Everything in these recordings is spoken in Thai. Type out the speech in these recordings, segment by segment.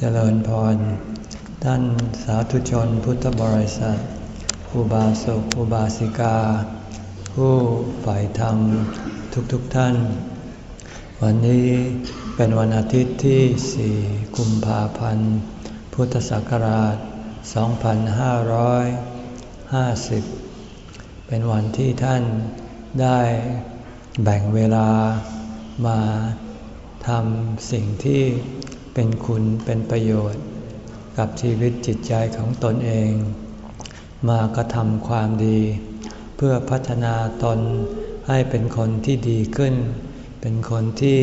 เจริญพร ท่านสาธุชนพุทธบริษัทอุบาสกอุบาสิกา ผู้ฝ่ายธรรมทุกๆทท่าน วันนี้เป็นวันอาทิตย์ที่ 4 กุมภาพันธ์ พุทธศักราช 2550 เป็นวันที่ท่านได้แบ่งเวลามาทำสิ่งที่ เป็นคุณเป็นประโยชน์ กับชีวิตจิตใจของตนเอง มากระทำความดี เพื่อพัฒนาตนให้เป็นคนที่ดีขึ้น เป็นคนที่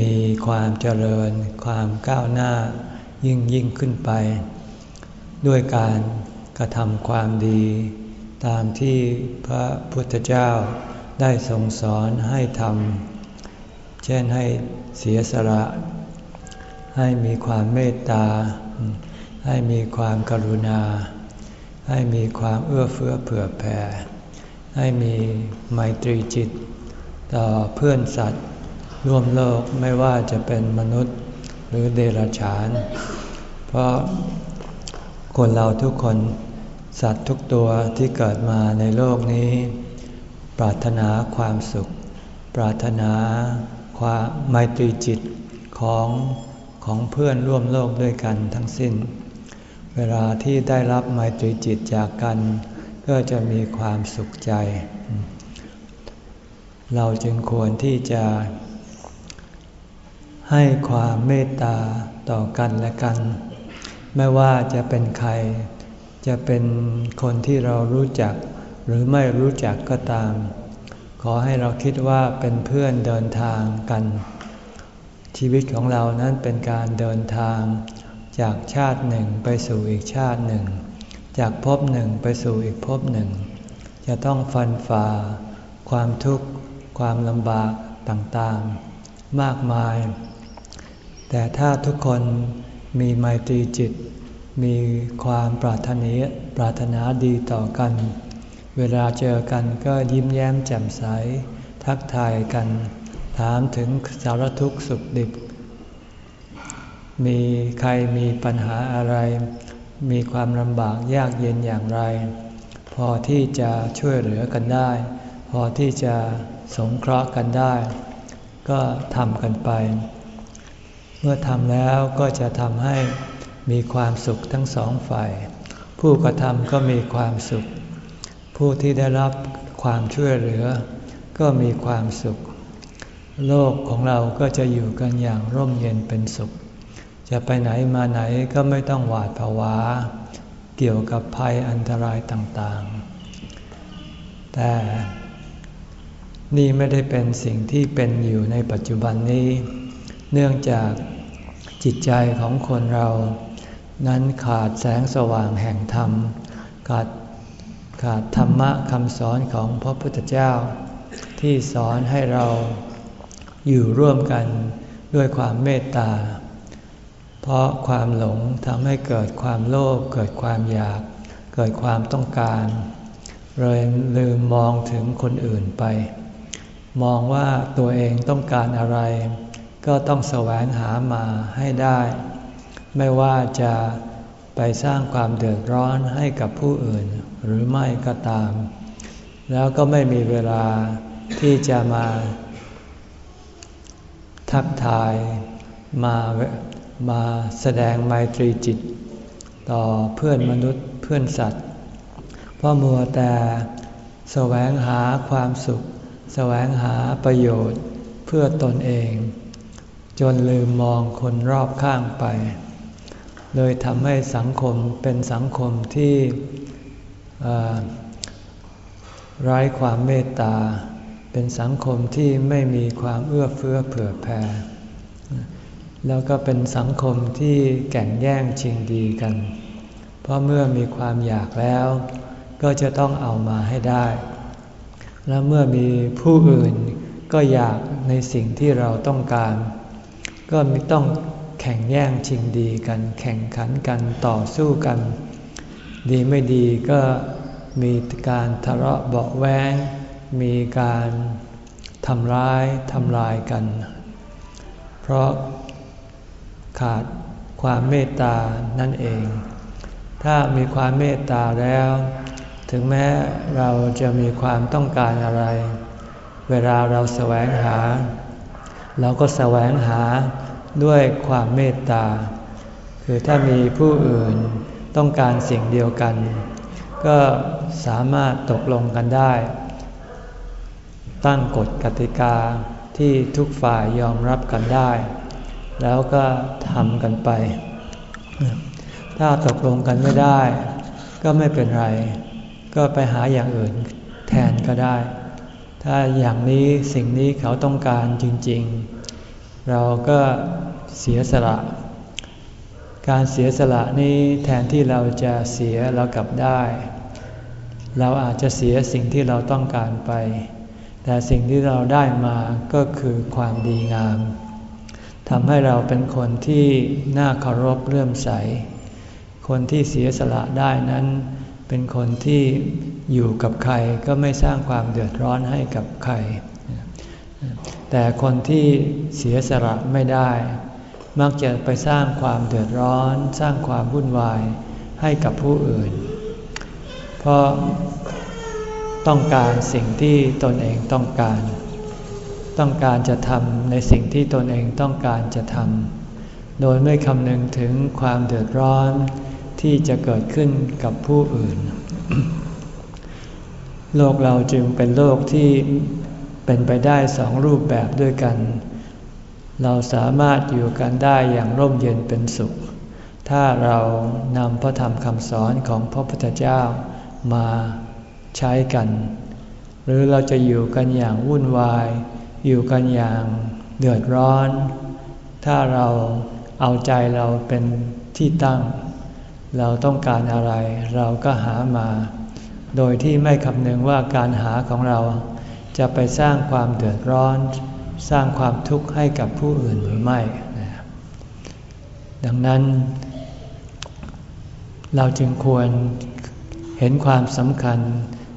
มีความเจริญ ความก้าวหน้ายิ่งยิ่งขึ้นไป ด้วยการกระทำความดี ตามที่พระพุทธเจ้าได้ทรงสอนให้ทำเช่นให้ เสียสละ ให้มีความเมตตา ให้มีความกรุณา ให้มีความเอื้อเฟื้อเผื่อแผ่ ให้มีไมตรีจิต ต่อเพื่อนสัตว์ ร่วมโลกไม่ว่าจะเป็นมนุษย์หรือเดรัจฉาน เพราะคนเราทุกคนสัตว์ทุกตัวที่เกิดมาในโลกนี้ ปรารถนาความสุข ปรารถนา ความไมตรีจิตของของเพื่อนร่วมโลกด้วยกันทั้งสิ้น เวลาที่ได้รับไมตรีจิตจากกัน ก็จะมีความสุขใจ เราจึงควรที่จะ ให้ความเมตตาต่อกันและกัน ไม่ว่าจะเป็นใคร จะเป็นคนที่เรารู้จักหรือไม่รู้จักก็ตาม ขอให้เราคิดว่าเป็นเพื่อนเดินทางกัน ชีวิตของเรานั้นเป็นการเดินทาง จากชาติหนึ่งไปสู่อีกชาติหนึ่ง จากภพหนึ่งไปสู่อีกภพหนึ่ง จะต้องฟันฝ่า ความทุกข์ ความลำบากต่างๆ มากมาย แต่ถ้าทุกคนมีไมตรีจิต มีความปรารถนาปรารถนาดีต่อกัน เวลาเจอกันก็ยิ้มแย้มแจ่มใส ทักทายกัน ถามถึงสารทุกข์สุขดิบ มีใครมีปัญหาอะไร มีความลำบากยากเย็นอย่างไร พอที่จะช่วยเหลือกันได้ พอที่จะสงเคราะห์กันได้ ก็ทำกันไป เมื่อทำแล้วก็จะทำให้มีความสุขทั้งสองฝ่าย ผู้กระทำก็มีความสุข ผู้ที่ได้รับความช่วยเหลือ ก็มีความสุข โลกของเราก็จะอยู่กันอย่างร่มเย็นเป็นสุข จะไปไหนมาไหนก็ไม่ต้องหวาดผวา เกี่ยวกับภัยอันตรายต่างๆ แต่นี่ไม่ได้เป็นสิ่งที่เป็นอยู่ในปัจจุบันนี้ เนื่องจากจิตใจของคนเรา นั้นขาดแสงสว่างแห่งธรรม ขาด ขาดธรรมะคำสอนของพระพุทธเจ้า ที่สอนให้เราอยู่ร่วมกันด้วยความเมตตา เพราะความหลงทำให้เกิดความโลภเกิดความอยาก เกิดความต้องการเลยลืมมองถึงคนอื่นไป มองว่าตัวเองต้องการอะไร ก็ต้องแสวงหามาให้ได้ ไม่ว่าจะไปสร้างความเดือดร้อนให้กับผู้อื่น หรือไม่ก็ตาม แล้วก็ไม่มีเวลาที่จะมา ทักทายมามาแสดงไมตรีจิต ต่อเพื่อนมนุษย์เพื่อนสัตว์ เพราะมัวแต่แสวงหาความสุข แสวงหาประโยชน์เพื่อตนเอง จนลืมมองคนรอบข้างไป เลยทำให้สังคมเป็นสังคมที่ ไร้ความเมตตา เป็นสังคมที่ไม่มีความเอื้อเฟื้อเผื่อแผ่ แล้วก็เป็นสังคมที่แก่งแย่งชิงดีกัน เพราะเมื่อมีความอยากแล้ว ก็จะต้องเอามาให้ได้ และเมื่อมีผู้อื่นก็อยากในสิ่งที่เราต้องการ ก็มีต้องแข่งแย่งชิงดีกัน แข่งขันกันต่อสู้กัน ดีไม่ดีก็มีการทะเลาะเบาแวงมีการทำร้ายทำลายกัน เพราะขาดความเมตตานั่นเอง ถ้ามีความเมตตาแล้ว ถึงแม้เราจะมีความต้องการอะไร เวลาเราแสวงหา เราก็แสวงหาด้วยความเมตตา คือถ้ามีผู้อื่น ต้องการสิ่งเดียวกัน ก็สามารถตกลงกันได้ ตั้งกฎกติกาที่ทุกฝ่ายยอมรับกันได้ แล้วก็ทำกันไป ถ้าตกลงกันไม่ได้ ก็ไม่เป็นไร ก็ไปหาอย่างอื่นแทนก็ได้ ถ้าอย่างนี้สิ่งนี้เขาต้องการจริง ๆ เราก็เสียสละ การเสียสละนี้แทนที่เราจะเสียเรากลับได้ เราอาจจะเสียสิ่งที่เราต้องการไป แต่สิ่งที่เราได้มาก็คือความดีงามทำให้เราเป็นคนที่น่าเคารพเลื่อมใส คนที่เสียสละได้นั้น เป็นคนที่อยู่กับใครก็ไม่สร้างความเดือดร้อนให้กับใคร แต่คนที่เสียสละไม่ได้ มักจะไปสร้างความเดือดร้อน สร้างความวุ่นวายให้กับผู้อื่น เพราะต้องการสิ่งที่ตนเองต้องการ ต้องการจะทำในสิ่งที่ตนเองต้องการจะทำโดยไม่คำนึงถึงความเดือดร้อนที่จะเกิดขึ้นกับผู้อื่น โลกเราจึงเป็นโลกที่เป็นไปได้สองรูปแบบด้วยกัน เราสามารถอยู่กันได้อย่างร่มเย็นเป็นสุข ถ้าเรานำพระธรรมคำสอนของพระพุทธเจ้ามาใช้กัน หรือเราจะอยู่กันอย่างวุ่นวาย อยู่กันอย่างเดือดร้อน ถ้าเราเอาใจเราเป็นที่ตั้ง เราต้องการอะไรเราก็หามา โดยที่ไม่คำนึงว่าการหาของเราจะไปสร้างความเดือดร้อน สร้างความทุกข์ให้กับผู้อื่นหรือไม่ ดังนั้น เราจึงควรเห็นความสำคัญ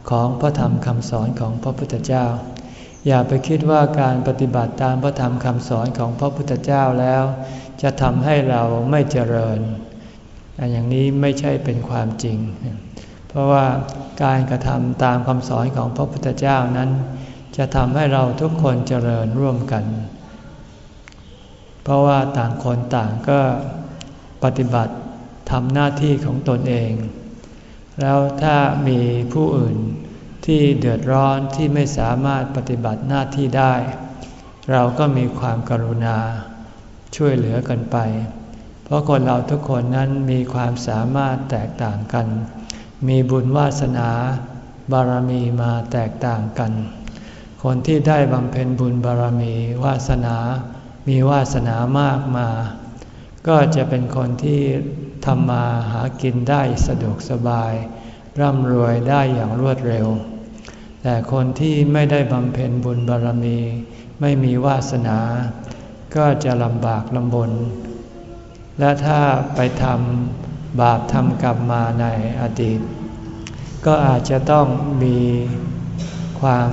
ของพระธรรมคำสอนของพระพุทธเจ้า อย่าไปคิดว่าการปฏิบัติตามพระธรรมคำสอนของพระพุทธเจ้าแล้ว จะทำให้เราไม่เจริญอันอย่างนี้ไม่ใช่เป็นความจริง เพราะว่าการกระทำตามคำสอนของพระพุทธเจ้านั้น จะทำให้เราทุกคนเจริญร่วมกัน เพราะว่าต่างคนต่างก็ปฏิบัติทำหน้าที่ของตนเอง แล้วถ้ามีผู้อื่นที่เดือดร้อนที่ไม่สามารถปฏิบัติหน้าที่ได้ เราก็มีความกรุณาช่วยเหลือกันไป เพราะคนเราทุกคนนั้นมีความสามารถแตกต่างกัน มีบุญวาสนา บารมีมาแตกต่างกัน คนที่ได้บำเพ็ญบุญบารมีวาสนา มีวาสนามากมา ก็จะเป็นคนที่ทำมาหากินได้สะดวกสบาย ร่ำรวยได้อย่างรวดเร็ว แต่คนที่ไม่ได้บำเพ็ญบุญบารมี ไม่มีวาสนา ก็จะลำบากลำบน และถ้าไปทำบาปทำกรรมมาในอดีต ก็อาจจะต้องมีความ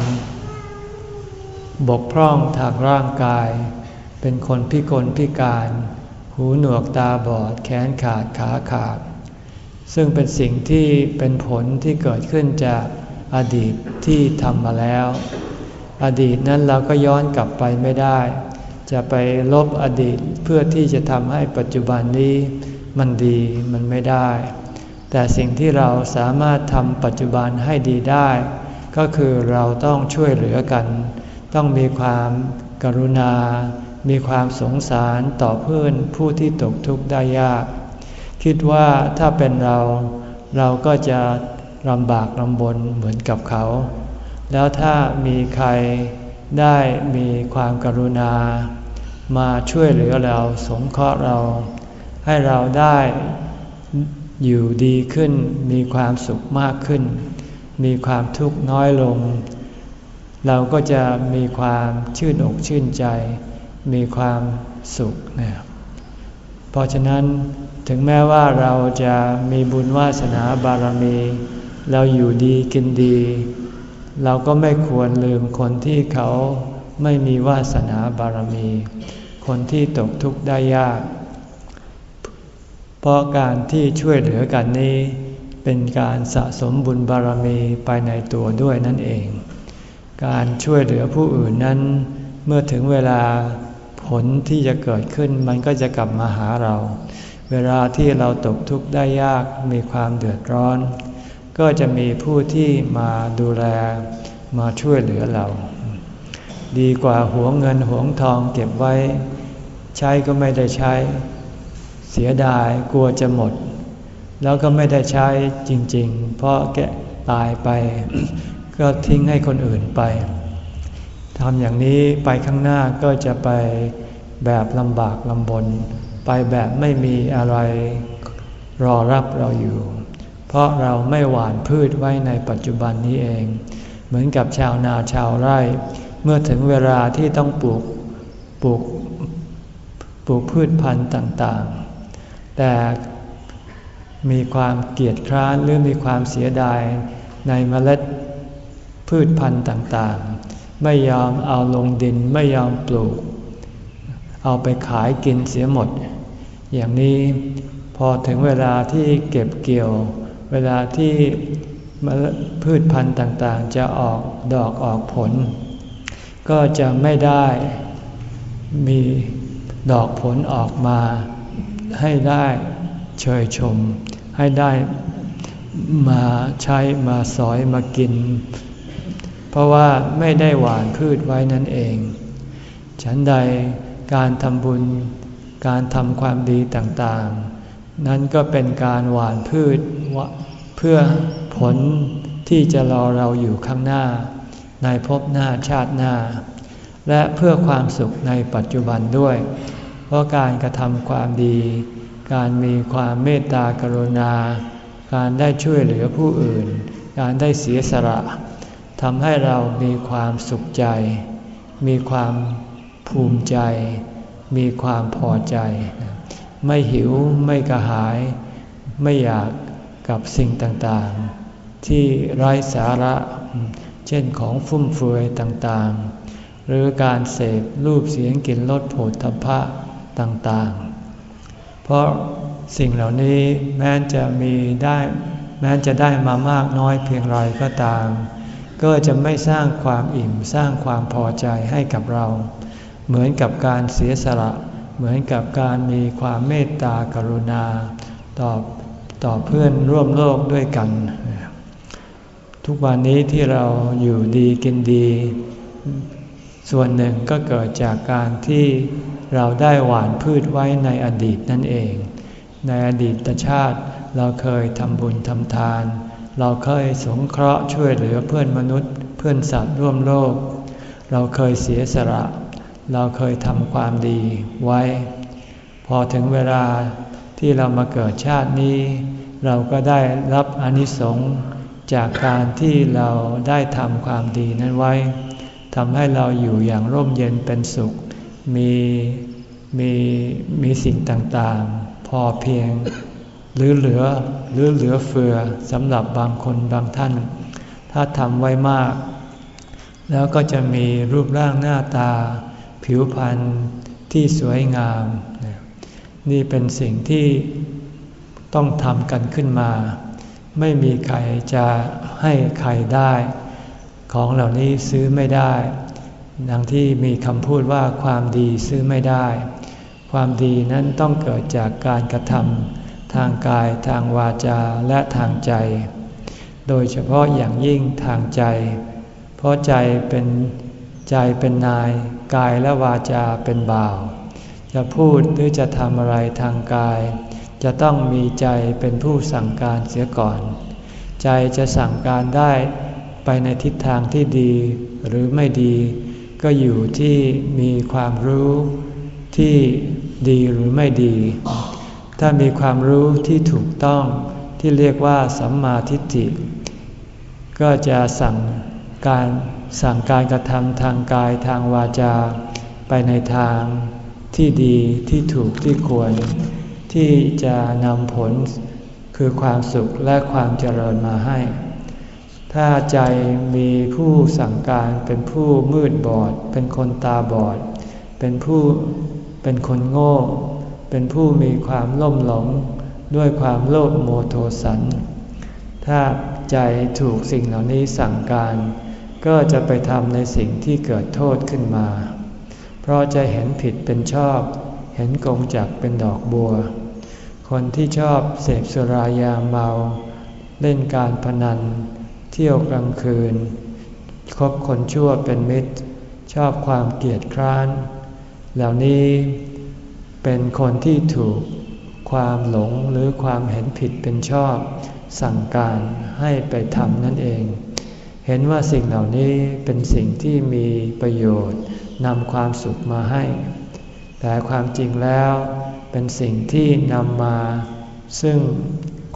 บกพร่องทางร่างกาย เป็นคนพิกลพิการ หูหนวกตาบอดแขนขาดขาขาด ซึ่งเป็นสิ่งที่เป็นผลที่เกิดขึ้นจากอดีตที่ทำมาแล้ว อดีตนั้นเราก็ย้อนกลับไปไม่ได้ จะไปลบอดีตเพื่อที่จะทำให้ปัจจุบันนี้มันดีมันไม่ได้ แต่สิ่งที่เราสามารถทำปัจจุบันให้ดีได้ ก็คือเราต้องช่วยเหลือกัน ต้องมีความกรุณา มีความสงสารต่อเพื่อนผู้ที่ตกทุกข์ได้ยาก คิดว่าถ้าเป็นเรา เราก็จะลำบากลำบนเหมือนกับเขา แล้วถ้ามีใครได้มีความกรุณา มาช่วยเหลือเราสงเคราะห์เรา ให้เราได้อยู่ดีขึ้น มีความสุขมากขึ้น มีความทุกข์น้อยลง เราก็จะมีความชื่นอกชื่นใจ มีความสุขนะเพราะฉะนั้นถึงแม้ว่าเราจะมีบุญวาสนาบารมี เราอยู่ดีกินดี เราก็ไม่ควรลืมคนที่เขาไม่มีวาสนาบารมี คนที่ตกทุกข์ได้ยาก เพราะการที่ช่วยเหลือกันนี้ เป็นการสะสมบุญบารมีไปในตัวด้วยนั่นเอง การช่วยเหลือผู้อื่นนั้น เมื่อถึงเวลาผลที่จะเกิดขึ้นมันก็จะกลับมาหาเรา เวลาที่เราตกทุกข์ได้ยากมีความเดือดร้อน ก็จะมีผู้ที่มาดูแลมาช่วยเหลือเรา ดีกว่าหัวเงินหัวทองเก็บไว้ ใช้ก็ไม่ได้ใช้ เสียดายกลัวจะหมด แล้วก็ไม่ได้ใช้จริง ๆ เพราะแกตายไป ก็ทิ้งให้คนอื่นไปทำอย่างนี้ไปข้างหน้าก็จะไปแบบลำบากลำบน ไปแบบไม่มีอะไรรอรับเราอยู่ เพราะเราไม่หว่านพืชไว้ในปัจจุบันนี้เอง เหมือนกับชาวนาชาวไร่ เมื่อถึงเวลาที่ต้องปลูกปลูกปลูกพืชพันธุ์ต่างๆ แต่มีความเกียจคร้านหรือมีความเสียดายในเมล็ด พืชพันธุ์ต่างๆ ไม่ยอมเอาลงดินไม่ยอมปลูก เอาไปขายกินเสียหมด อย่างนี้พอถึงเวลาที่เก็บเกี่ยว เวลาที่พืชพันธุ์ต่างๆ จะออกดอกออกผล ก็จะไม่ได้มีดอกผลออกมาให้ได้เชยชม ให้ได้มาใช้มาสอยมากิน เพราะว่าไม่ได้หวานพืชไว้นั่นเอง ฉันใดการทำบุญ การทำความดีต่างๆ นั้นก็เป็นการหวานพืชเพื่อผลที่จะรอเราอยู่ข้างหน้า ในภพหน้าชาติหน้า และเพื่อความสุขในปัจจุบันด้วย เพราะการกระทำความดี การมีความเมตตากรุณา การได้ช่วยเหลือผู้อื่น การได้เสียสละ ทำให้เรามีความสุขใจ มีความภูมิใจ มีความพอใจ ไม่หิวไม่กระหาย ไม่อยากกับสิ่งต่างๆ ที่ไร้สาระ เช่นของฟุ่มเฟือยต่างๆ หรือการเสพรูปเสียงกลิ่นรสโผฏฐัพพะต่างๆ เพราะสิ่งเหล่านี้แม้จะมีได้ แม้จะได้มามากน้อยเพียงไรก็ตาม ก็จะไม่สร้างความอิ่มสร้างความพอใจให้กับเรา เหมือนกับการเสียสละ เหมือนกับการมีความเมตตากรุณา ต่อต่อเพื่อนร่วมโลกด้วยกัน ทุกวันนี้ที่เราอยู่ดีกินดี ส่วนหนึ่งก็เกิดจากการที่เราได้หว่านพืชไว้ในอดีตนั่นเอง ในอดีตชาติเราเคยทำบุญทำทาน เราเคยสงเคราะห์ช่วยเหลือเพื่อนมนุษย์ เพื่อนสัตว์ร่วมโลก เราเคยเสียสละ เราเคยทำความดีไว้ พอถึงเวลาที่เรามาเกิดชาตินี้ เราก็ได้รับอนิสงส์จากการที่เราได้ทำความดีนั้นไว้ทำให้เราอยู่อย่างร่มเย็นเป็นสุข มีมีมีสิ่งต่างๆ พอเพียง หรือเหลือหรือเหลือเฟือสำหรับบางคนบางท่าน ถ้าทำไว้มาก แล้วก็จะมีรูปร่างหน้าตา ผิวพรรณที่สวยงาม นี่เป็นสิ่งที่ต้องทำกันขึ้นมา ไม่มีใครจะให้ใครได้ ของเหล่านี้ซื้อไม่ได้ ดังที่มีคำพูดว่าความดีซื้อไม่ได้ ความดีนั้นต้องเกิดจากการกระทำ ทางกายทางวาจาและทางใจ โดยเฉพาะอย่างยิ่งทางใจ เพราะใจเป็นใจเป็นนาย กายและวาจาเป็นบ่าว จะพูดหรือจะทำอะไรทางกาย จะต้องมีใจเป็นผู้สั่งการเสียก่อน ใจจะสั่งการได้ไปในทิศทางที่ดีหรือไม่ดี ก็อยู่ที่มีความรู้ที่ดีหรือไม่ดี ถ้ามีความรู้ที่ถูกต้องที่เรียกว่าสัมมาทิฏฐิ ก็จะสั่งการสั่งการกระทำทางกายทางวาจา ไปในทางที่ดีที่ถูกที่ควร ที่จะนำผลคือความสุขและความเจริญมาให้ ถ้าใจมีผู้สั่งการเป็นผู้มืดบอด เป็นคนตาบอด เป็นผู้เป็นคนโง่ เป็นผู้มีความล่มหลงด้วยความโลภโมโทสัน ถ้าใจถูกสิ่งเหล่านี้สั่งการ ก็จะไปทำในสิ่งที่เกิดโทษขึ้นมา เพราะจะเห็นผิดเป็นชอบ เห็นกงจักเป็นดอกบัว คนที่ชอบเสพสุรายาเมา เล่นการพนัน เที่ยวกลางคืน คบคนชั่วเป็นมิตร ชอบความเกลียดคร้าน เหล่านี้ เป็นคนที่ถูกความหลงหรือความเห็นผิดเป็นชอบ สั่งการให้ไปทำนั่นเอง เห็นว่าสิ่งเหล่านี้เป็นสิ่งที่มีประโยชน์นำความสุขมาให้ แต่ความจริงแล้วเป็นสิ่งที่นำมา ซึ่ง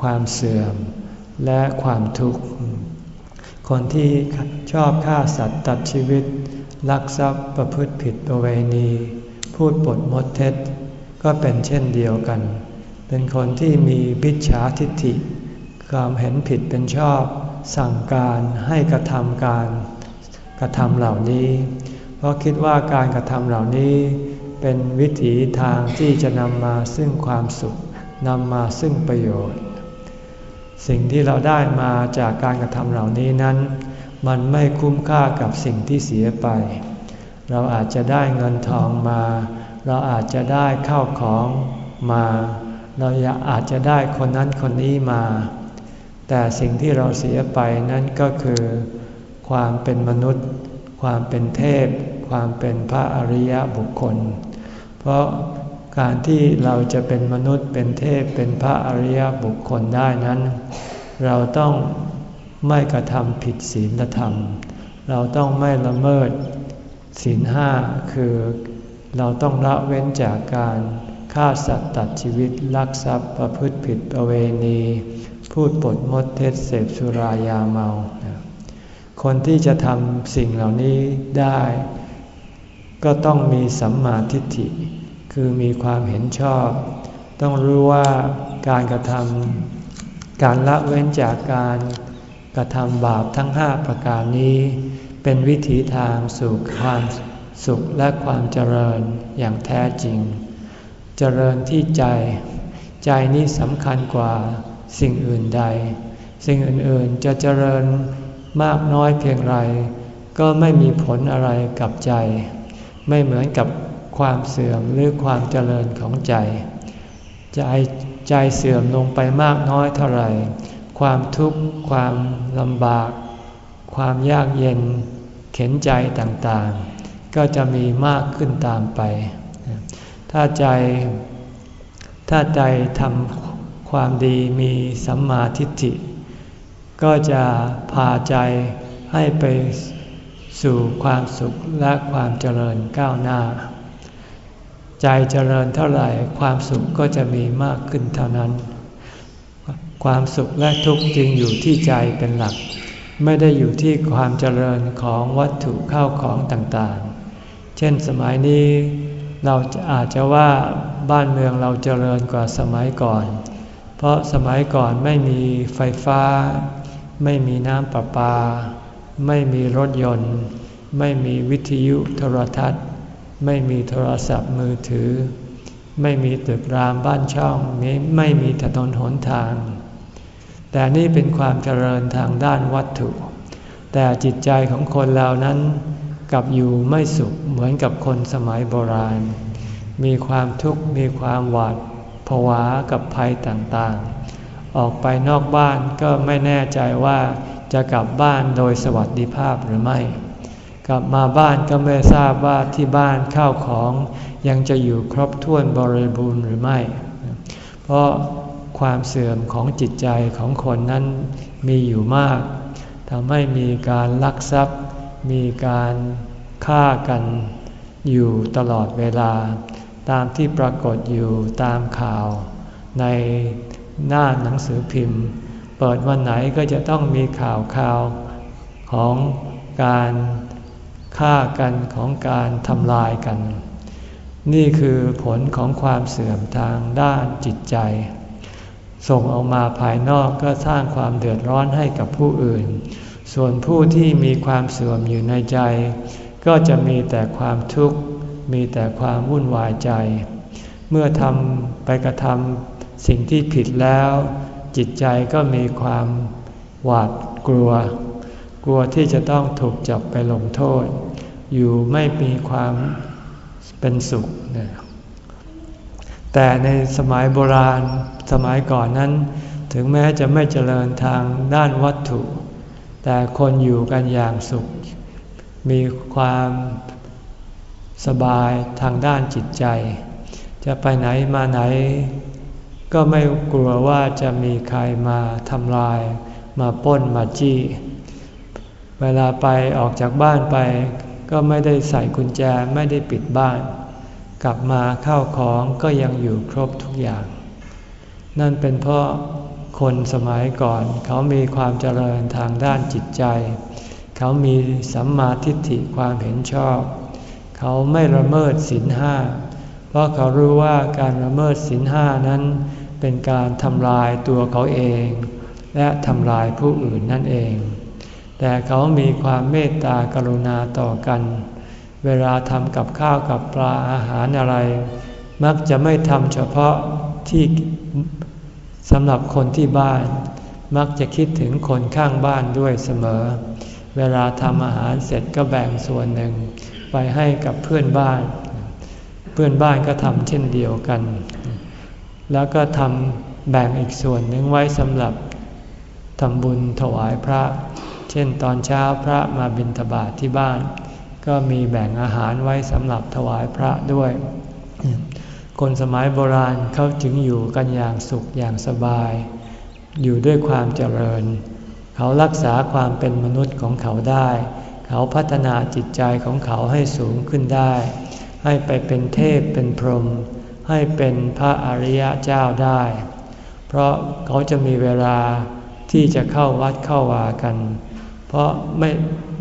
ความเสื่อมและความทุกข์ คนที่ชอบฆ่าสัตว์ตัดชีวิต ลักทรัพย์ประพฤติผิดประเวณี พูดปดมดเท็จ ก็เป็นเช่นเดียวกัน เป็นคนที่มีพิจฉาทิฏฐิ ความเห็นผิดเป็นชอบ สั่งการให้กระทำการกระทำเหล่านี้ เพราะคิดว่าการกระทำเหล่านี้ เป็นวิถีทางที่จะนำมาซึ่งความสุขนำมาซึ่งประโยชน์ สิ่งที่เราได้มาจากการกระทำเหล่านี้นั้น มันไม่คุ้มค่ากับสิ่งที่เสียไป เราอาจจะได้เงินทองมา เราอาจจะได้ข้าวของมา เราอาจจะได้คนนั้นคนนี้มา แต่สิ่งที่เราเสียไปนั่นก็คือ ความเป็นมนุษย์ ความเป็นเทพ ความเป็นพระอริยบุคคล เพราะการที่เราจะเป็นมนุษย์เป็นเทพเป็นพระอริยบุคคลได้นั้น เราต้องไม่กระทำผิดศีลธรรม เราต้องไม่ละเมิดศีลห้าคือ เราต้องละเว้นจากการฆ่าสัตว์ตัดชีวิตลักทรัพย์ประพฤติผิดประเวณี พูดปดมดเท็จเสพสุรายาเมา คนที่จะทำสิ่งเหล่านี้ได้ ก็ต้องมีสัมมาทิฏฐิ คือมีความเห็นชอบ ต้องรู้ว่าการกระทำการละเว้นจากการกระทำบาปทั้งห้าประการนี้ เป็นวิถีทางสู่ความ สุขและความเจริญอย่างแท้จริง เจริญที่ใจ ใจนี้สำคัญกว่าสิ่งอื่นใด สิ่งอื่นๆจะเจริญมากน้อยเพียงไร ก็ไม่มีผลอะไรกับใจ ไม่เหมือนกับความเสื่อมหรือความเจริญของใจ ใจใจเสื่อมลงไปมากน้อยเท่าไหร่ ความทุกข์ความลำบาก ความยากเย็น เข็นใจต่างๆ ก็จะมีมากขึ้นตามไป ถ้าใจ ถ้าใจทำความดีมีสัมมาทิฏฐิ ก็จะพาใจให้ไปสู่ความสุขและความเจริญก้าวหน้า ใจเจริญเท่าไหร่ความสุขก็จะมีมากขึ้นเท่านั้น ความสุขและทุกข์จริงอยู่ที่ใจเป็นหลัก ไม่ได้อยู่ที่ความเจริญของวัตถุเข้าของต่าง เช่นสมัยนี้เราอาจจะว่าบ้านเมืองเราเจริญกว่าสมัยก่อน เพราะสมัยก่อนไม่มีไฟฟ้า ไม่มีน้ำประปา ไม่มีรถยนต์ ไม่มีวิทยุโทรทัศน์ ไม่มีโทรศัพท์มือถือ ไม่มีตึกรามบ้านช่องนี้ไม่มีถนนหนทาง แต่นี่เป็นความเจริญทางด้านวัตถุ แต่จิตใจของคนเรานั้น กับอยู่ไม่สุขเหมือนกับคนสมัยโบราณ มีความทุกข์มีความหวาดผวากับภัยต่างๆ ออกไปนอกบ้านก็ไม่แน่ใจว่าจะกลับบ้านโดยสวัสดิภาพหรือไม่ กลับมาบ้านก็ไม่ทราบว่าที่บ้านข้าวของยังจะอยู่ครบถ้วนบริบูรณ์หรือไม่ เพราะความเสื่อมของจิตใจของคนนั้นมีอยู่มากทำให้มีการลักทรัพย์ มีการฆ่ากันอยู่ตลอดเวลา ตามที่ปรากฏอยู่ตามข่าว ในหน้าหนังสือพิมพ์ เปิดวันไหนก็จะต้องมีข่าวข่าวของการฆ่ากันของการทำลายกัน นี่คือผลของความเสื่อมทางด้านจิตใจ ส่งออกมาภายนอกก็สร้างความเดือดร้อนให้กับผู้อื่น ส่วนผู้ที่มีความเสื่อมอยู่ในใจ ก็จะมีแต่ความทุกข์ มีแต่ความวุ่นวายใจ เมื่อทำไปกระทำสิ่งที่ผิดแล้ว จิตใจก็มีความหวาดกลัว กลัวที่จะต้องถูกจับไปลงโทษ อยู่ไม่มีความเป็นสุขนะแต่ในสมัยโบราณสมัยก่อนนั้น ถึงแม้จะไม่เจริญทางด้านวัตถุ แต่คนอยู่กันอย่างสุข มีความสบายทางด้านจิตใจ จะไปไหนมาไหน ก็ไม่กลัวว่าจะมีใครมาทำลาย มาป้นมาจี้ เวลาไปออกจากบ้านไป ก็ไม่ได้ใส่กุญแจไม่ได้ปิดบ้าน กลับมาเข้าของก็ยังอยู่ครบทุกอย่าง นั่นเป็นเพราะ คนสมัยก่อน เขามีความเจริญทางด้านจิตใจ เขามีสัมมาทิฏฐิความเห็นชอบ เขาไม่ละเมิดศีลห้า เพราะเขารู้ว่าการละเมิดศีลห้านั้น เป็นการทำลายตัวเขาเอง และทำลายผู้อื่นนั่นเอง แต่เขามีความเมตตากรุณาต่อกัน เวลาทำกับข้าวกับปลาอาหารอะไร มักจะไม่ทำเฉพาะที่ สำหรับคนที่บ้านมักจะคิดถึงคนข้างบ้านด้วยเสมอ เวลาทำอาหารเสร็จก็แบ่งส่วนหนึ่ง ไปให้กับเพื่อนบ้าน เพื่อนบ้านก็ทำเช่นเดียวกัน แล้วก็ทำแบ่งอีกส่วนหนึ่งไว้สำหรับทำบุญถวายพระ เช่นตอนเช้าพระมาบิณฑบาตทที่บ้าน ก็มีแบ่งอาหารไว้สำหรับถวายพระด้วย คนสมัยโบราณเขาจึงอยู่กันอย่างสุขอย่างสบาย อยู่ด้วยความเจริญ เขารักษาความเป็นมนุษย์ของเขาได้ เขาพัฒนาจิตใจของเขาให้สูงขึ้นได้ ให้ไปเป็นเทพเป็นพรหมให้เป็นพระอริยะเจ้าได้ เพราะเขาจะมีเวลาที่จะเข้าวัดเข้าวากัน เพราะไม่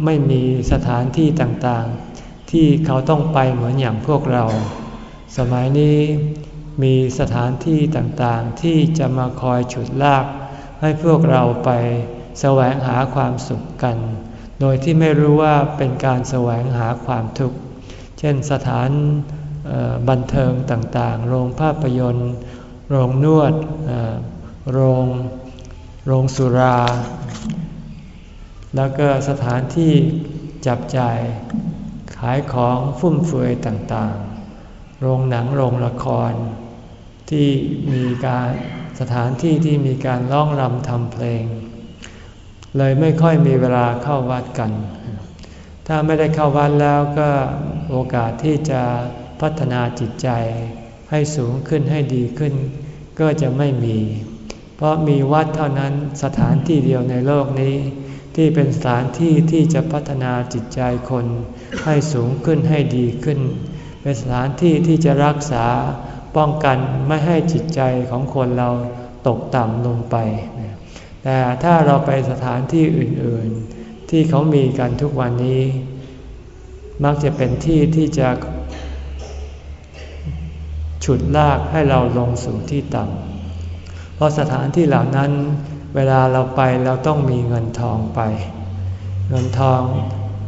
ไม่มีสถานที่ต่างๆ ที่เขาต้องไปเหมือนอย่างพวกเรา สมัยนี้มีสถานที่ต่างๆ ที่จะมาคอยฉุดลาก ให้พวกเราไปแสวงหาความสุขกัน โดยที่ไม่รู้ว่าเป็นการแสวงหาความทุกข์ เช่นสถานบันเทิงต่างๆ โรงภาพยนตร์ โรงนวด โรง โรงสุรา แล้วก็สถานที่จับจ่ายขายของฟุ่มเฟือยต่างๆ โรงหนังโรงละคร ที่มีการสถานที่ที่มีการร้องรำทำเพลง เลยไม่ค่อยมีเวลาเข้าวัดกัน ถ้าไม่ได้เข้าวัดแล้วก็โอกาสที่จะพัฒนาจิตใจให้สูงขึ้นให้ดีขึ้น ก็จะไม่มี เพราะมีวัดเท่านั้นสถานที่เดียวในโลกนี้ ที่เป็นสถานที่ที่จะพัฒนาจิตใจคน ให้สูงขึ้นให้ดีขึ้น เป็นสถานที่ที่จะรักษาป้องกันไม่ให้จิตใจของคนเราตกต่ำลงไป แต่ถ้าเราไปสถานที่อื่นๆ ที่เขามีกันทุกวันนี้ มักจะเป็นที่ที่จะฉุดลากให้เราลงสู่ที่ต่ำ เพราะสถานที่เหล่านั้น เวลาเราไปเราต้องมีเงินทองไป เงินทอง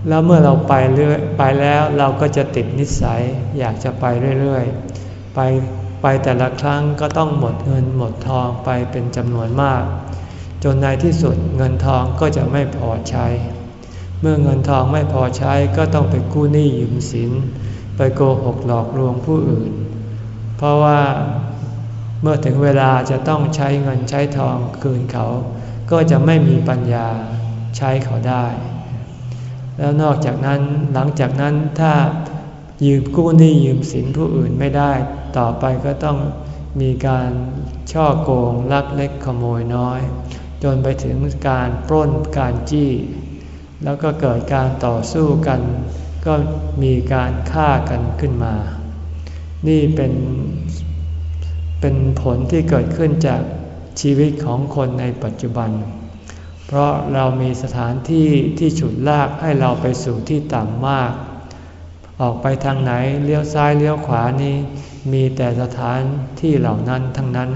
แล้วเมื่อเราไปเรื่อยไปแล้วเราก็จะติดนิสัยอยากจะไปเรื่อยๆ ไปไปแต่ละครั้งก็ต้องหมดเงินหมดทองไปเป็นจำนวนมาก จนในที่สุดเงินทองก็จะไม่พอใช้ เมื่อเงินทองไม่พอใช้ก็ต้องไปกู้หนี้ยืมสิน ไปโกหกหลอกลวงผู้อื่น เพราะว่าเมื่อถึงเวลาจะต้องใช้เงินใช้ทองคืนเขา ก็จะไม่มีปัญญาใช้เขาได้ แล้วนอกจากนั้นหลังจากนั้นถ้ายืมกู้หนี้ยืมสินผู้อื่นไม่ได้ ต่อไปก็ต้องมีการช่อโกงลักเล็กขโมยน้อย จนไปถึงการปล้นการจี้ แล้วก็เกิดการต่อสู้กัน ก็มีการฆ่ากันขึ้นมา นี่เป็นเป็นผลที่เกิดขึ้นจากชีวิตของคนในปัจจุบัน เพราะเรามีสถานที่ที่ฉุดลากให้เราไปสู่ที่ต่ำมาก ออกไปทางไหนเลี้ยวซ้ายเลี้ยวขวานี้ มีแต่สถานที่เหล่านั้นทั้งนั้น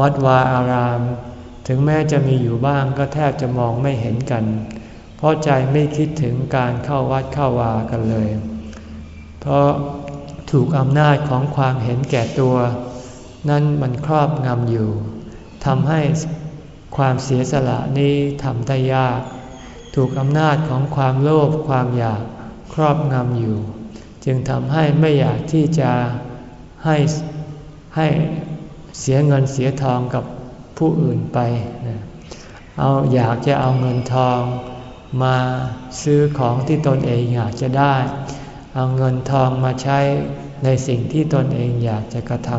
วัดวาอาราม ถึงแม้จะมีอยู่บ้างก็แทบจะมองไม่เห็นกัน เพราะใจไม่คิดถึงการเข้าวัดเข้าวากันเลย เพราะถูกอำนาจของความเห็นแก่ตัว นั้นมันครอบงำอยู่ทำให้ ความเสียสละนี้ทำได้ยาก ถูกอำนาจของความโลภความอยากครอบงำอยู่ จึงทำให้ไม่อยากที่จะให้ให้เสียเงินเสียทองกับผู้อื่นไป เอาอยากจะเอาเงินทองมาซื้อของที่ตนเองอยากจะได้ เอาเงินทองมาใช้ในสิ่งที่ตนเองอยากจะกระท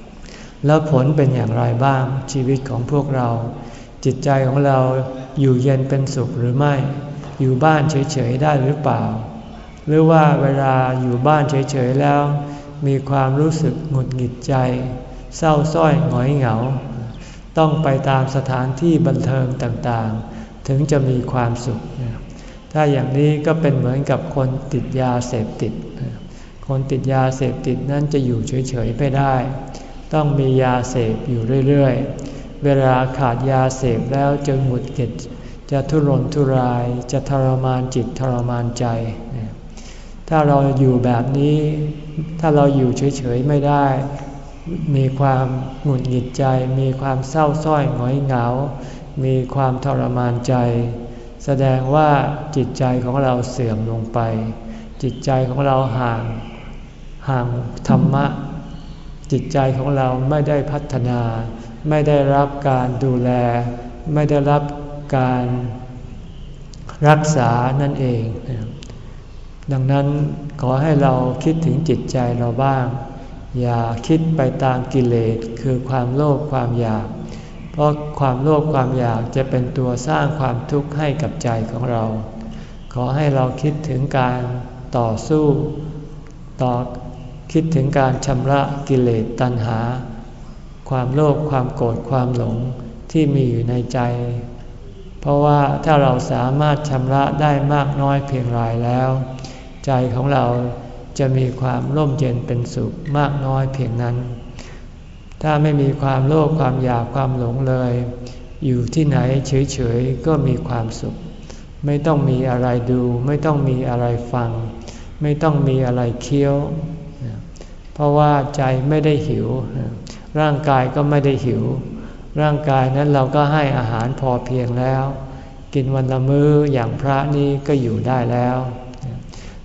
ำแล้วผลเป็นอย่างไรบ้างชีวิตของพวกเรา จิตใจของเราอยู่เย็นเป็นสุขหรือไม่ อยู่บ้านเฉยๆได้หรือเปล่า หรือว่าเวลาอยู่บ้านเฉยๆแล้ว มีความรู้สึกหงุดหงิดใจ เศร้าส้อยหงอยเหงา ต้องไปตามสถานที่บันเทิงต่างๆ ถึงจะมีความสุข ถ้าอย่างนี้ก็เป็นเหมือนกับคนติดยาเสพติด คนติดยาเสพติดนั้นจะอยู่เฉยๆไม่ได้ ต้องมียาเสพอยู่เรื่อยๆ เวลาขาดยาเสพแล้วจะหงุดหงิดจะทุรนทุรายจะทรมานจิตทรมานใจ ถ้าเราอยู่แบบนี้ ถ้าเราอยู่เฉยๆไม่ได้ มีความหงุดหงิดใจ มีความเศร้าส้อยหงอยเหงา มีความทรมานใจ แสดงว่าจิตใจของเราเสื่อมลงไป จิตใจของเราห่างห่างธรรมะ จิตใจของเราไม่ได้พัฒนา ไม่ได้รับการดูแล ไม่ได้รับการรักษานั่นเอง ดังนั้นขอให้เราคิดถึงจิตใจเราบ้าง อย่าคิดไปตามกิเลสคือความโลภความอยาก เพราะความโลภความอยากจะเป็นตัวสร้างความทุกข์ให้กับใจของเรา ขอให้เราคิดถึงการต่อสู้ต่อคิดถึงการชำระกิเลสตัณหา ความโลภความโกรธความหลงที่มีอยู่ในใจ เพราะว่าถ้าเราสามารถชำระได้มากน้อยเพียงไรแล้ว ใจของเราจะมีความร่มเย็นเป็นสุขมากน้อยเพียงนั้น ถ้าไม่มีความโลภความอยากความหลงเลย อยู่ที่ไหนเฉยๆก็มีความสุข ไม่ต้องมีอะไรดู ไม่ต้องมีอะไรฟัง ไม่ต้องมีอะไรเคี้ยว เพราะว่าใจไม่ได้หิว ร่างกายก็ไม่ได้หิว ร่างกายนั้นเราก็ให้อาหารพอเพียงแล้ว กินวันละมื้ออย่างพระนี่ก็อยู่ได้แล้ว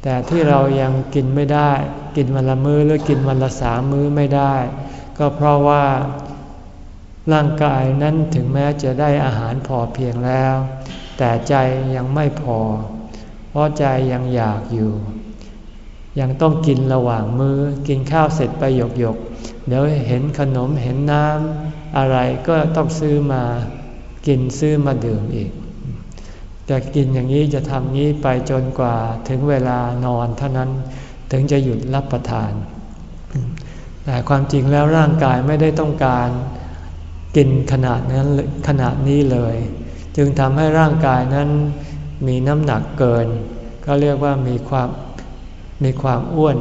แต่ที่เรายังกินไม่ได้ กินวันละมื้อหรือกินวันละสามมื้อไม่ได้ ก็เพราะว่าร่างกายนั้นถึงแม้จะได้อาหารพอเพียงแล้ว แต่ใจยังไม่พอ เพราะใจยังอยากอยู่ ยังต้องกินระหว่างมือ้อกินข้าวเสร็จไปหยกหยกเดี๋ยวเห็นขนมเห็นน้ำอะไรก็ต้องซื้อมากินซื้อมาดื่มอีกจะกินอย่างนี้จะทำนี้ไปจนกว่าถึงเวลานอนเท่านั้นถึงจะหยุดรับประทาน แต่ความจริงแล้วร่างกายไม่ได้ต้องการกินขนาดนั้นขนาดนี้เลย จึงทำให้ร่างกายนั้นมีน้ำหนักเกิน ก็เรียกว่ามีความ มีความอ้วน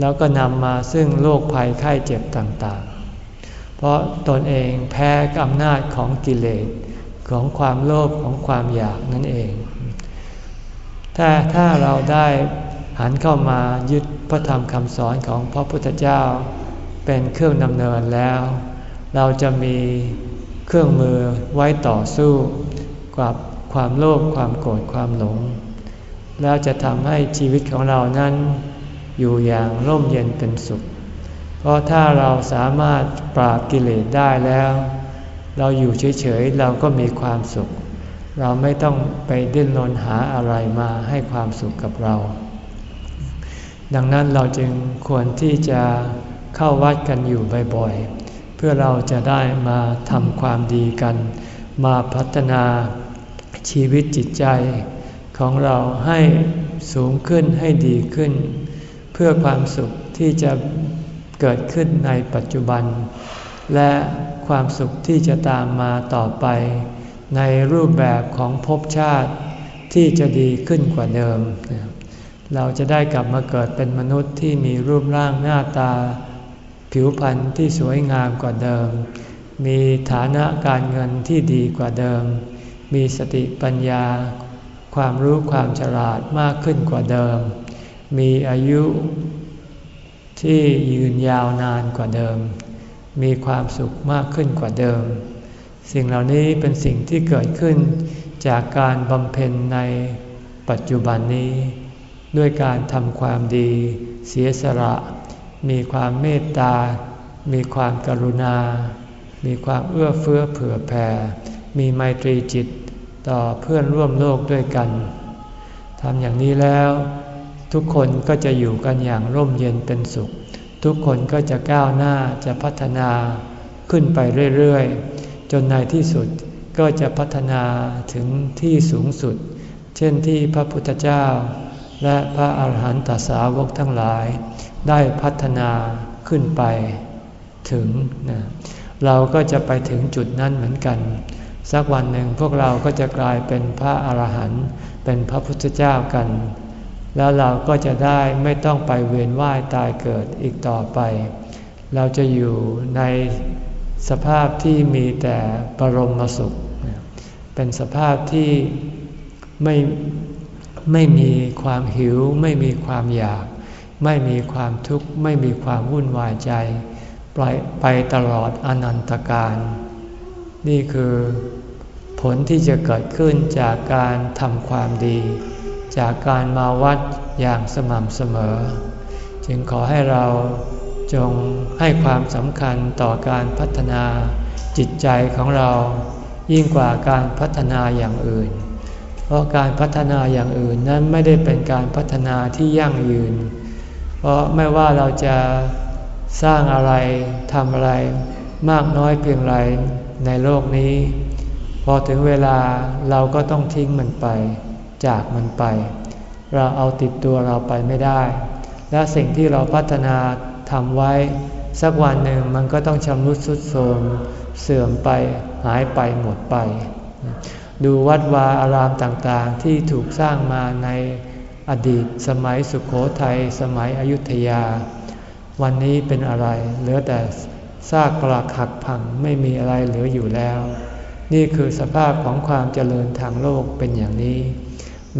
แล้วก็นำมาซึ่งโรคภัยไข้เจ็บต่างๆ เพราะตนเองแพ้อำนาจของกิเลสของความโลภของความอยากนั่นเอง ถ้าถ้าเราได้หันเข้ามายึดพระธรรมคำสอนของพระพุทธเจ้า เป็นเครื่องดำเนินแล้ว เราจะมีเครื่องมือไว้ต่อสู้กับความโลภความโกรธความหลง แล้วจะทำให้ชีวิตของเรานั้นอยู่อย่างร่มเย็นเป็นสุข เพราะถ้าเราสามารถปราบกิเลสได้แล้ว เราอยู่เฉยๆเราก็มีความสุข เราไม่ต้องไปดิ้นรนหาอะไรมาให้ความสุขกับเรา ดังนั้นเราจึงควรที่จะเข้าวัดกันอยู่บ่อยๆ เพื่อเราจะได้มาทำความดีกัน มาพัฒนาชีวิตจิตใจ ของเราให้สูงขึ้นให้ดีขึ้น เพื่อความสุขที่จะเกิดขึ้นในปัจจุบัน และความสุขที่จะตามมาต่อไป ในรูปแบบของภพชาติที่จะดีขึ้นกว่าเดิม เราจะได้กลับมาเกิดเป็นมนุษย์ที่มีรูปร่างหน้าตา ผิวพรรณที่สวยงามกว่าเดิม มีฐานะการเงินที่ดีกว่าเดิม มีสติปัญญา ความรู้ความฉลาดมากขึ้นกว่าเดิม มีอายุที่ยืนยาวนานกว่าเดิม มีความสุขมากขึ้นกว่าเดิม สิ่งเหล่านี้เป็นสิ่งที่เกิดขึ้นจากการบำเพ็ญในปัจจุบันนี้ ด้วยการทำความดี เสียสละ มีความเมตตา มีความกรุณา มีความเอื้อเฟื้อเผื่อแผ่ มีไมตรีจิต ต่อเพื่อนร่วมโลกด้วยกันทำอย่างนี้แล้ว ทุกคนก็จะอยู่กันอย่างร่มเย็นเป็นสุข ทุกคนก็จะก้าวหน้าจะพัฒนาขึ้นไปเรื่อยๆ จนในที่สุดก็จะพัฒนาถึงที่สูงสุด เช่นที่พระพุทธเจ้า และพระอาหารหันตสาวกทั้งหลาย ได้พัฒนาขึ้นไปถึงนะเราก็จะไปถึงจุดนั้นเหมือนกัน สักวันหนึ่งพวกเราก็จะกลายเป็นพระอาหารหันต์เป็นพระพุทธเจ้ากัน แล้วเราก็จะได้ไม่ต้องไปเวียนว่ายตายเกิดอีกต่อไป เราจะอยู่ในสภาพที่มีแต่ปรมสุข เป็นสภาพที่ไม่ไม่มีความหิว ไม่มีความอยาก ไม่มีความทุกข์ ไม่มีความวุ่นวายใจ ไปตลอดอนันตการ นี่คือผลที่จะเกิดขึ้นจากการทำความดี จากการมาวัดอย่างสม่ำเสมอ จึงขอให้เราจงให้ความสำคัญต่อการพัฒนาจิตใจของเรายิ่งกว่าการพัฒนาอย่างอื่น เพราะการพัฒนาอย่างอื่นนั้นไม่ได้เป็นการพัฒนาที่ยั่งยืน เพราะไม่ว่าเราจะสร้างอะไรทำอะไรมากน้อยเพียงไร ในโลกนี้ พอถึงเวลาเราก็ต้องทิ้งมันไป จากมันไป เราเอาติดตัวเราไปไม่ได้ และสิ่งที่เราพัฒนาทำไว้ สักวันหนึ่งมันก็ต้องชำรุดทรุดโทรมเสื่อมไปหายไปหมดไป ดูวัดวาอารามต่างๆที่ถูกสร้างมาในอดีตสมัยสุขโขทัยสมัยอยุธยา วันนี้เป็นอะไรเหลือแต่ ซากปรักหักพังไม่มีอะไรเหลืออยู่แล้ว นี่คือสภาพของความเจริญทางโลกเป็นอย่างนี้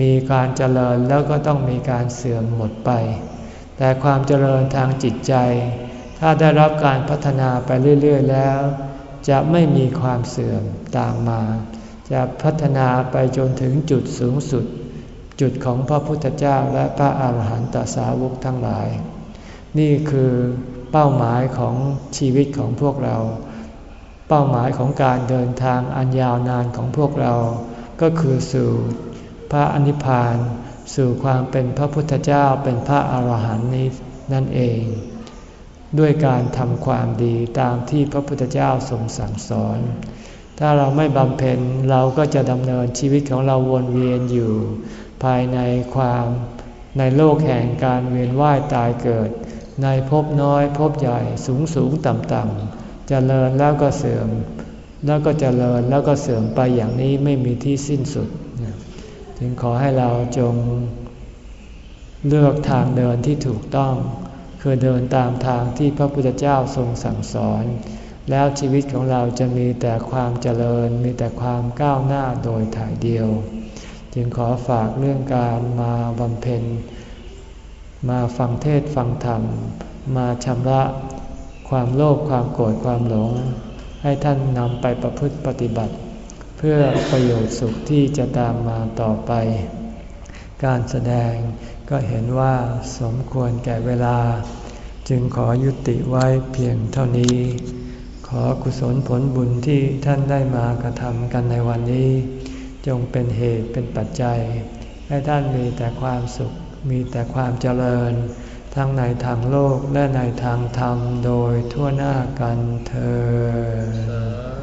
มีการเจริญแล้วก็ต้องมีการเสื่อมหมดไป แต่ความเจริญทางจิตใจ ถ้าได้รับการพัฒนาไปเรื่อย ๆ แล้ว จะไม่มีความเสื่อมตามมา จะพัฒนาไปจนถึงจุดสูงสุด จุดของพระพุทธเจ้าและพระอาหารหันตสาวกทั้งหลาย นี่คือ เป้าหมายของชีวิตของพวกเรา เป้าหมายของการเดินทางอันยาวนานของพวกเรา ก็คือสู่พระอนิพพาน สู่ความเป็นพระพุทธเจ้าเป็นพระอาหารหันต์นี้นั่นเอง ด้วยการทำความดีตามที่พระพุทธเจ้าทรงสั่งสอน ถ้าเราไม่บำเพ็ญเราก็จะดำเนินชีวิตของเราวนเวียนอยู่ ภายในความในโลกแห่งการเวียนว่ายตายเกิด ในภพน้อยภพใหญ่สูงสูงต่ำต่ำเจริญแล้วก็เสื่อม แล้วก็เจริญแล้วก็เสื่อมไปอย่างนี้ไม่มีที่สิ้นสุด จึงขอให้เราจงเลือกทางเดินที่ถูกต้อง คือเดินตามทางที่พระพุทธเจ้าทรงสั่งสอน แล้วชีวิตของเราจะมีแต่ความเจริญมีแต่ความก้าวหน้าโดยถ่ายเดียว จึงขอฝากเรื่องการมาบำเพ็ญ มาฟังเทศฟังธรรม มาชำระความโลภความโกรธความหลง ให้ท่านนำไปประพฤติปฏิบัติ เพื่อประโยชน์สุขที่จะตามมาต่อไป การแสดงก็เห็นว่าสมควรแก่เวลา จึงขอยุติไว้เพียงเท่านี้ ขอกุศลผลบุญที่ท่านได้มากระทำกันในวันนี้ จงเป็นเหตุเป็นปัจจัย ให้ท่านมีแต่ความสุข มีแต่ความเจริญ ทั้งในทางโลกและในทางธรรมโดยทั่วหน้ากันเธอ